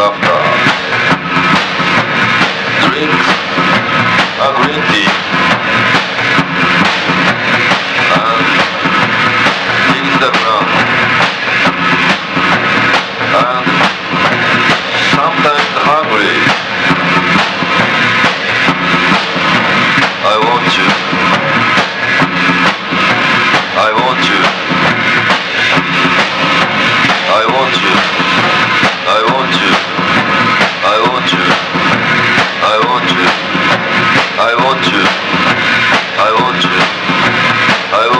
up. I want you. I want